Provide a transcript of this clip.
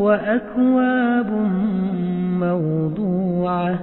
وأكواب موضوعة